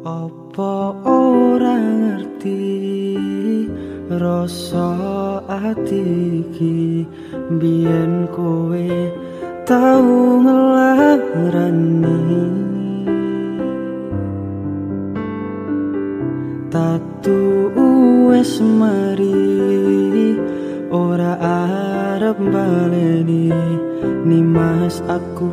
Apa ora ngerti rasa ati iki? Biyen kowe tau ngelarani Tatu wes mari ora arep baleni. Ni mas aku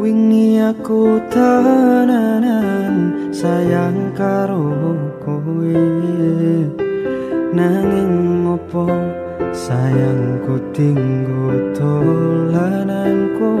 wingi aku tenanan sayang karo kowe nanging opo sayangku tinggu kowe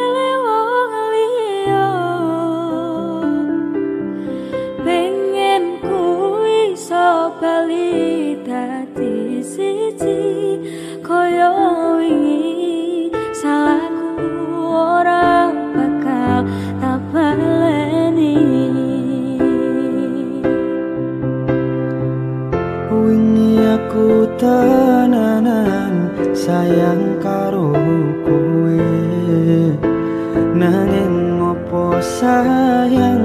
aku tenanan sayang karo kowe. Nanging ngopo sayangku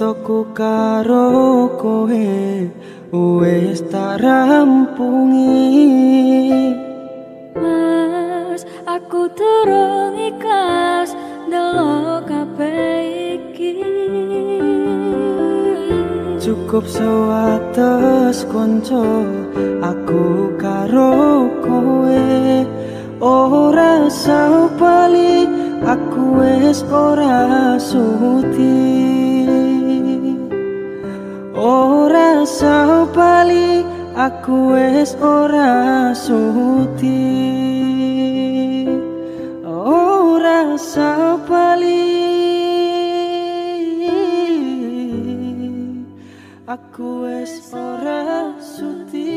Critaku karo kowe wis tak rampungi. Mas aku turun ikhlas delok kabeh iki. Cukup sewates konco aku karo kowe. Ora sapali aku wis ora suti bali aku wis ora suti. Ora sah bali aku wis ora suti.